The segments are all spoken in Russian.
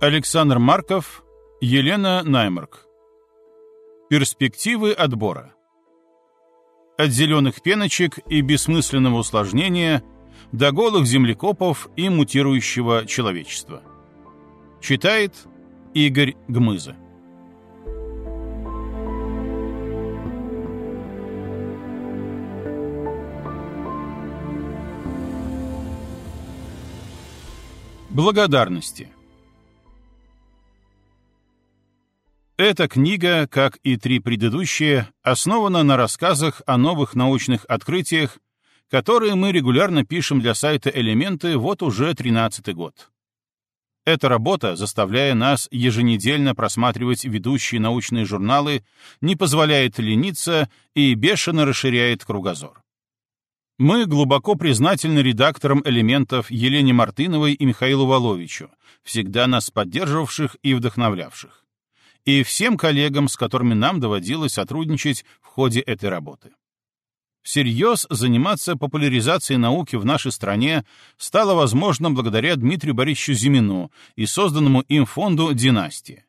Александр Марков, Елена Наймарк. Перспективы отбора. От зеленых пеночек и бессмысленного усложнения до голых землекопов и мутирующего человечества. Читает Игорь Гмыза. Благодарности. Эта книга, как и три предыдущие, основана на рассказах о новых научных открытиях, которые мы регулярно пишем для сайта «Элементы» вот уже 13 год. Эта работа, заставляя нас еженедельно просматривать ведущие научные журналы, не позволяет лениться и бешено расширяет кругозор. Мы глубоко признательны редакторам «Элементов» Елене Мартыновой и Михаилу Воловичу, всегда нас поддерживавших и вдохновлявших и всем коллегам, с которыми нам доводилось сотрудничать в ходе этой работы. Всерьез заниматься популяризацией науки в нашей стране стало возможно благодаря Дмитрию Борисовичу Зимину и созданному им фонду «Династия».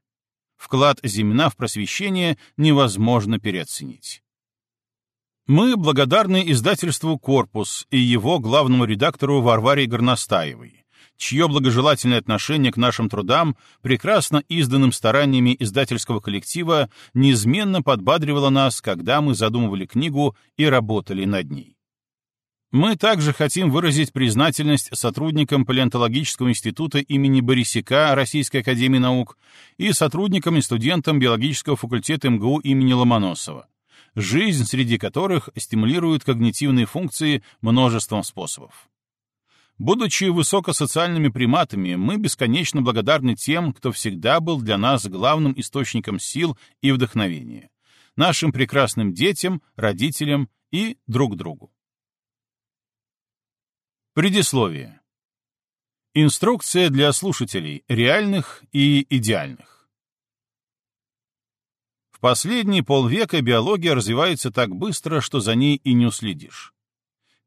Вклад Зимина в просвещение невозможно переоценить. Мы благодарны издательству «Корпус» и его главному редактору Варваре Горностаевой, чье благожелательное отношение к нашим трудам, прекрасно изданным стараниями издательского коллектива, неизменно подбадривало нас, когда мы задумывали книгу и работали над ней. Мы также хотим выразить признательность сотрудникам Палеонтологического института имени Борисика Российской академии наук и сотрудникам и студентам биологического факультета МГУ имени Ломоносова, жизнь среди которых стимулирует когнитивные функции множеством способов. Будучи высокосоциальными приматами, мы бесконечно благодарны тем, кто всегда был для нас главным источником сил и вдохновения, нашим прекрасным детям, родителям и друг другу. Предисловие. Инструкция для слушателей, реальных и идеальных. В последние полвека биология развивается так быстро, что за ней и не уследишь.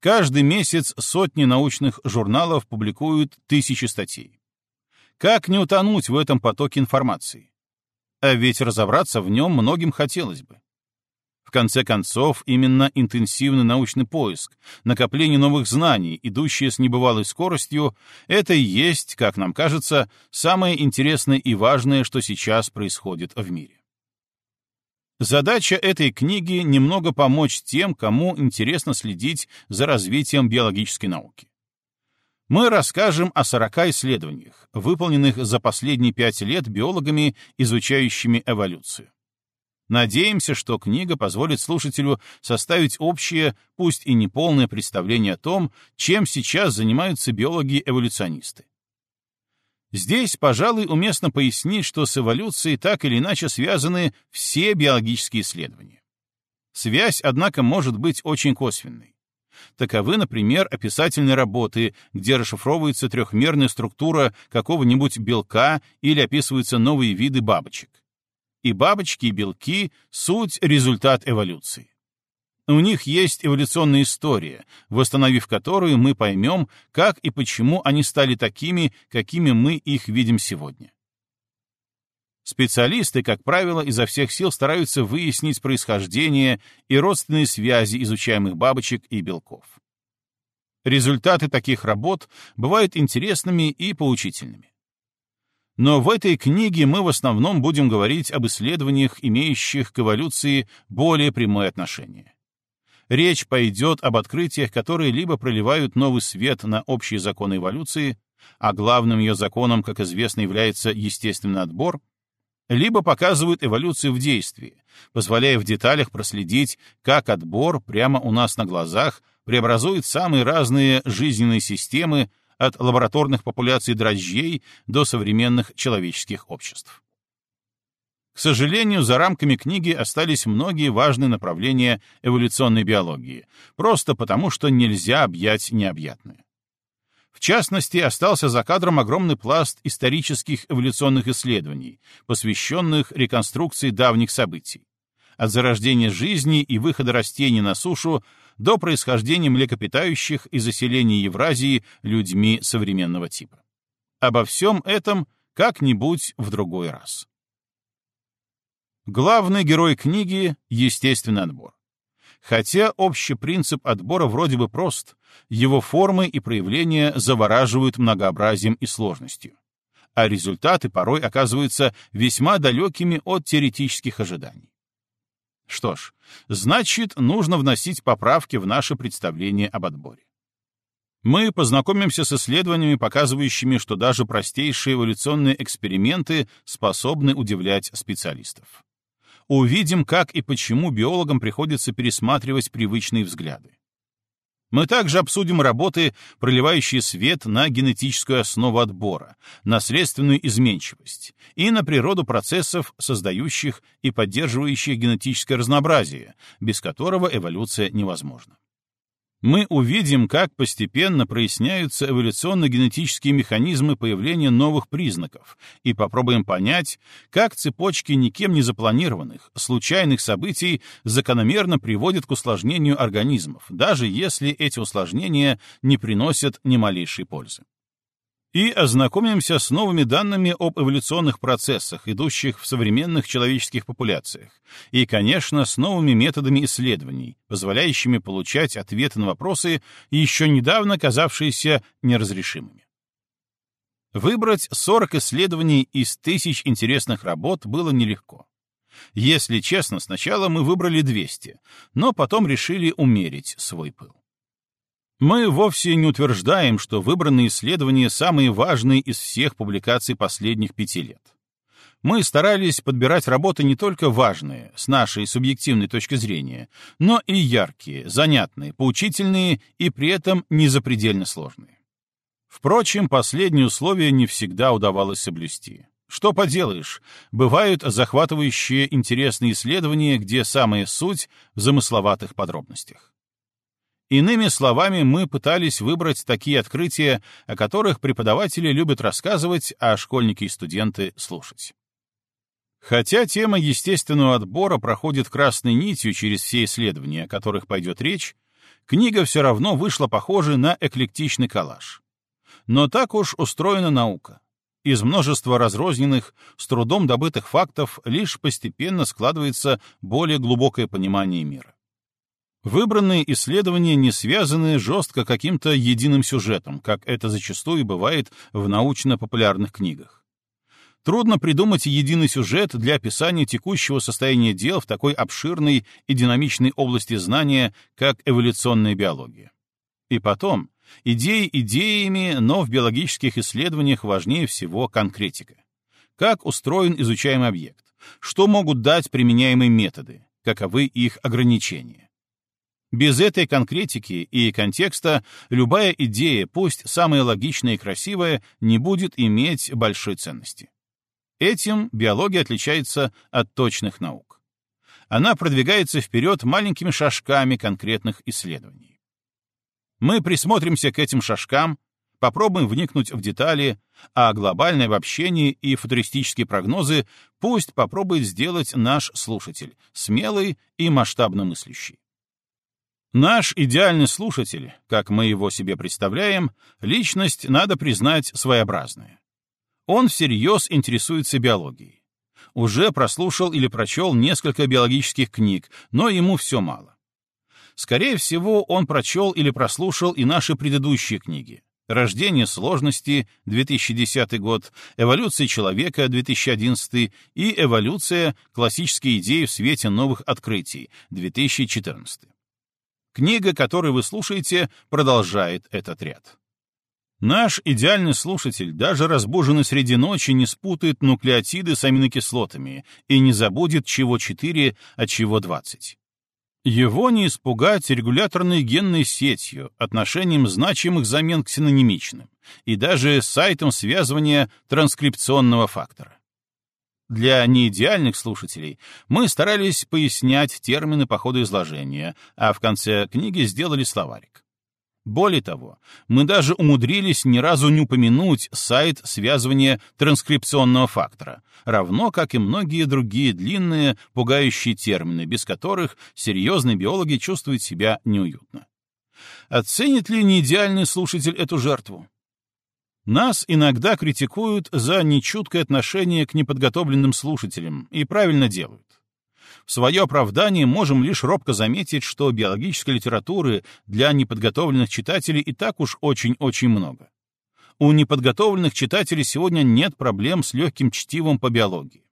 Каждый месяц сотни научных журналов публикуют тысячи статей. Как не утонуть в этом потоке информации? А ведь разобраться в нем многим хотелось бы. В конце концов, именно интенсивный научный поиск, накопление новых знаний, идущие с небывалой скоростью, это и есть, как нам кажется, самое интересное и важное, что сейчас происходит в мире. Задача этой книги — немного помочь тем, кому интересно следить за развитием биологической науки. Мы расскажем о 40 исследованиях, выполненных за последние пять лет биологами, изучающими эволюцию. Надеемся, что книга позволит слушателю составить общее, пусть и неполное представление о том, чем сейчас занимаются биологи-эволюционисты. Здесь, пожалуй, уместно пояснить, что с эволюцией так или иначе связаны все биологические исследования. Связь, однако, может быть очень косвенной. Таковы, например, описательные работы, где расшифровывается трехмерная структура какого-нибудь белка или описываются новые виды бабочек. И бабочки, и белки — суть результат эволюции. У них есть эволюционная история, восстановив которую мы поймем, как и почему они стали такими, какими мы их видим сегодня. Специалисты, как правило, изо всех сил стараются выяснить происхождение и родственные связи изучаемых бабочек и белков. Результаты таких работ бывают интересными и поучительными. Но в этой книге мы в основном будем говорить об исследованиях, имеющих к эволюции более прямое отношение речь пойдет об открытиях, которые либо проливают новый свет на общие законы эволюции, а главным ее законом, как известно, является естественный отбор, либо показывают эволюцию в действии, позволяя в деталях проследить, как отбор прямо у нас на глазах преобразует самые разные жизненные системы от лабораторных популяций дрожжей до современных человеческих обществ. К сожалению, за рамками книги остались многие важные направления эволюционной биологии, просто потому что нельзя объять необъятное. В частности, остался за кадром огромный пласт исторических эволюционных исследований, посвященных реконструкции давних событий. От зарождения жизни и выхода растений на сушу до происхождения млекопитающих и заселения Евразии людьми современного типа. Обо всем этом как-нибудь в другой раз. Главный герой книги — естественный отбор. Хотя общий принцип отбора вроде бы прост, его формы и проявления завораживают многообразием и сложностью, а результаты порой оказываются весьма далекими от теоретических ожиданий. Что ж, значит, нужно вносить поправки в наше представление об отборе. Мы познакомимся с исследованиями, показывающими, что даже простейшие эволюционные эксперименты способны удивлять специалистов увидим, как и почему биологам приходится пересматривать привычные взгляды. Мы также обсудим работы, проливающие свет на генетическую основу отбора, наследственную изменчивость и на природу процессов, создающих и поддерживающих генетическое разнообразие, без которого эволюция невозможна мы увидим, как постепенно проясняются эволюционно-генетические механизмы появления новых признаков и попробуем понять, как цепочки никем не запланированных, случайных событий закономерно приводят к усложнению организмов, даже если эти усложнения не приносят ни малейшей пользы и ознакомимся с новыми данными об эволюционных процессах, идущих в современных человеческих популяциях, и, конечно, с новыми методами исследований, позволяющими получать ответы на вопросы, еще недавно казавшиеся неразрешимыми. Выбрать 40 исследований из тысяч интересных работ было нелегко. Если честно, сначала мы выбрали 200, но потом решили умерить свой пыл. Мы вовсе не утверждаем, что выбранные исследования самые важные из всех публикаций последних пяти лет. Мы старались подбирать работы не только важные, с нашей субъективной точки зрения, но и яркие, занятные, поучительные и при этом не запредельно сложные. Впрочем, последнее условие не всегда удавалось соблюсти. Что поделаешь, бывают захватывающие интересные исследования, где самая суть в замысловатых подробностях. Иными словами, мы пытались выбрать такие открытия, о которых преподаватели любят рассказывать, а школьники и студенты — слушать. Хотя тема естественного отбора проходит красной нитью через все исследования, о которых пойдет речь, книга все равно вышла похожей на эклектичный коллаж. Но так уж устроена наука. Из множества разрозненных, с трудом добытых фактов лишь постепенно складывается более глубокое понимание мира. Выбранные исследования не связаны жестко каким-то единым сюжетом, как это зачастую бывает в научно-популярных книгах. Трудно придумать единый сюжет для описания текущего состояния дел в такой обширной и динамичной области знания, как эволюционная биология. И потом, идеи идеями, но в биологических исследованиях важнее всего конкретика. Как устроен изучаемый объект? Что могут дать применяемые методы? Каковы их ограничения? Без этой конкретики и контекста любая идея, пусть самая логичная и красивая, не будет иметь большой ценности. Этим биология отличается от точных наук. Она продвигается вперед маленькими шажками конкретных исследований. Мы присмотримся к этим шажкам, попробуем вникнуть в детали, а глобальное обобщение и футуристические прогнозы пусть попробует сделать наш слушатель, смелый и масштабно мыслящий. Наш идеальный слушатель, как мы его себе представляем, личность, надо признать, своеобразная. Он всерьез интересуется биологией. Уже прослушал или прочел несколько биологических книг, но ему все мало. Скорее всего, он прочел или прослушал и наши предыдущие книги. «Рождение сложности» 2010 год, «Эволюция человека» 2011 и «Эволюция. Классические идеи в свете новых открытий» 2014. Книга, которую вы слушаете, продолжает этот ряд. Наш идеальный слушатель, даже разбуженный среди ночи, не спутает нуклеотиды с аминокислотами и не забудет, чего 4, а чего 20. Его не испугать регуляторной генной сетью, отношением значимых замен к синонимичным и даже сайтом связывания транскрипционного фактора. Для неидеальных слушателей мы старались пояснять термины по ходу изложения, а в конце книги сделали словарик. Более того, мы даже умудрились ни разу не упомянуть сайт связывания транскрипционного фактора, равно как и многие другие длинные, пугающие термины, без которых серьезные биологи чувствуют себя неуютно. Оценит ли неидеальный слушатель эту жертву? Нас иногда критикуют за нечуткое отношение к неподготовленным слушателям, и правильно делают. В свое оправдание можем лишь робко заметить, что биологической литературы для неподготовленных читателей и так уж очень-очень много. У неподготовленных читателей сегодня нет проблем с легким чтивом по биологии.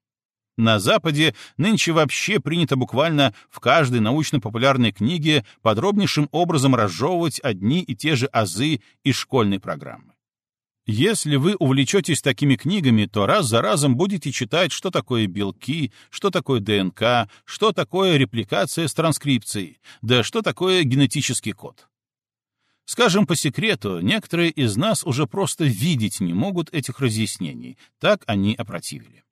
На Западе нынче вообще принято буквально в каждой научно-популярной книге подробнейшим образом разжевывать одни и те же азы из школьной программы. Если вы увлечетесь такими книгами, то раз за разом будете читать, что такое белки, что такое ДНК, что такое репликация с транскрипцией, да что такое генетический код. Скажем по секрету, некоторые из нас уже просто видеть не могут этих разъяснений, так они опротивили.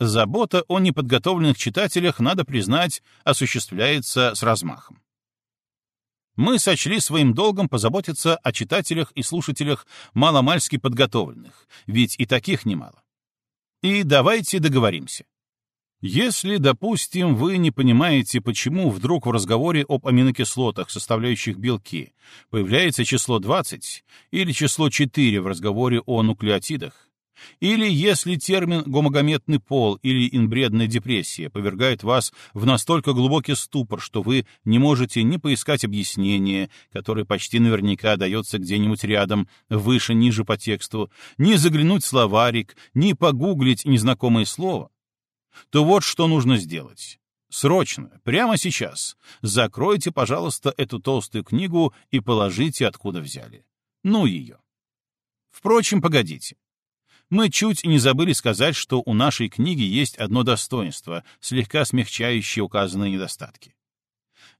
Забота о неподготовленных читателях, надо признать, осуществляется с размахом. Мы сочли своим долгом позаботиться о читателях и слушателях маломальски подготовленных, ведь и таких немало. И давайте договоримся. Если, допустим, вы не понимаете, почему вдруг в разговоре об аминокислотах, составляющих белки, появляется число 20 или число 4 в разговоре о нуклеотидах, или если термин «гомогометный пол» или «инбредная депрессия» повергает вас в настолько глубокий ступор, что вы не можете ни поискать объяснение, которое почти наверняка дается где-нибудь рядом, выше-ниже по тексту, ни заглянуть в словарик, ни погуглить незнакомое слово, то вот что нужно сделать. Срочно, прямо сейчас, закройте, пожалуйста, эту толстую книгу и положите, откуда взяли. Ну ее. Впрочем, погодите мы чуть не забыли сказать, что у нашей книги есть одно достоинство, слегка смягчающее указанные недостатки.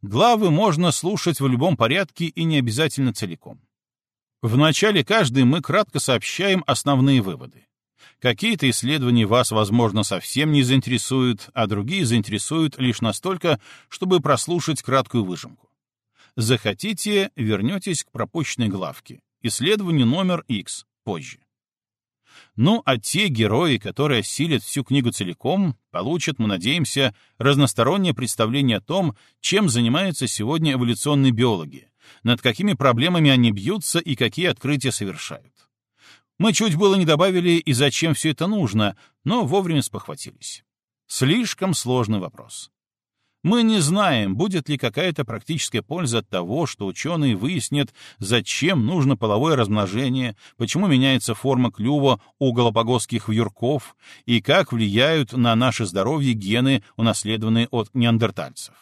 Главы можно слушать в любом порядке и не обязательно целиком. В начале каждой мы кратко сообщаем основные выводы. Какие-то исследования вас, возможно, совсем не заинтересуют, а другие заинтересуют лишь настолько, чтобы прослушать краткую выжимку. Захотите, вернетесь к пропущенной главке. Исследование номер X позже. Ну, а те герои, которые осилят всю книгу целиком, получат, мы надеемся, разностороннее представление о том, чем занимаются сегодня эволюционные биологи, над какими проблемами они бьются и какие открытия совершают. Мы чуть было не добавили и зачем все это нужно, но вовремя спохватились. Слишком сложный вопрос. Мы не знаем, будет ли какая-то практическая польза от того, что ученые выяснят, зачем нужно половое размножение, почему меняется форма клюва у галапагосских вьюрков и как влияют на наше здоровье гены, унаследованные от неандертальцев.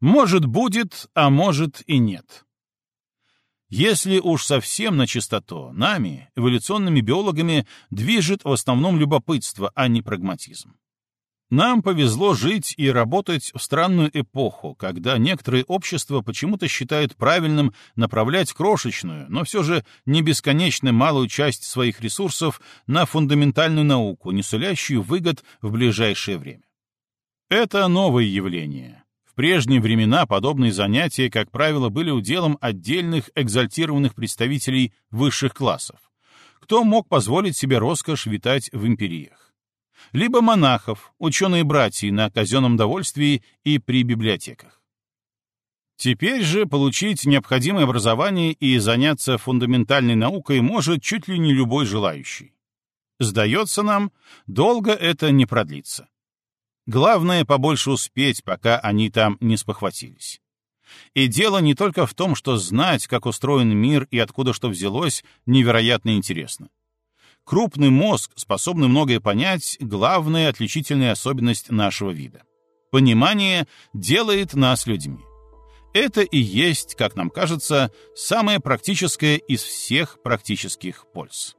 Может, будет, а может и нет. Если уж совсем на чистоту, нами, эволюционными биологами, движет в основном любопытство, а не прагматизм. Нам повезло жить и работать в странную эпоху, когда некоторые общества почему-то считают правильным направлять крошечную, но все же не бесконечно малую часть своих ресурсов на фундаментальную науку, не сулящую выгод в ближайшее время. Это новое явление. В прежние времена подобные занятия, как правило, были уделом отдельных экзальтированных представителей высших классов. Кто мог позволить себе роскошь витать в империях? Либо монахов, ученые-братья на казенном довольствии и при библиотеках. Теперь же получить необходимое образование и заняться фундаментальной наукой может чуть ли не любой желающий. Сдается нам, долго это не продлится. Главное — побольше успеть, пока они там не спохватились. И дело не только в том, что знать, как устроен мир и откуда что взялось, невероятно интересно. Крупный мозг, способный многое понять, главная отличительная особенность нашего вида. Понимание делает нас людьми. Это и есть, как нам кажется, самое практическое из всех практических польз.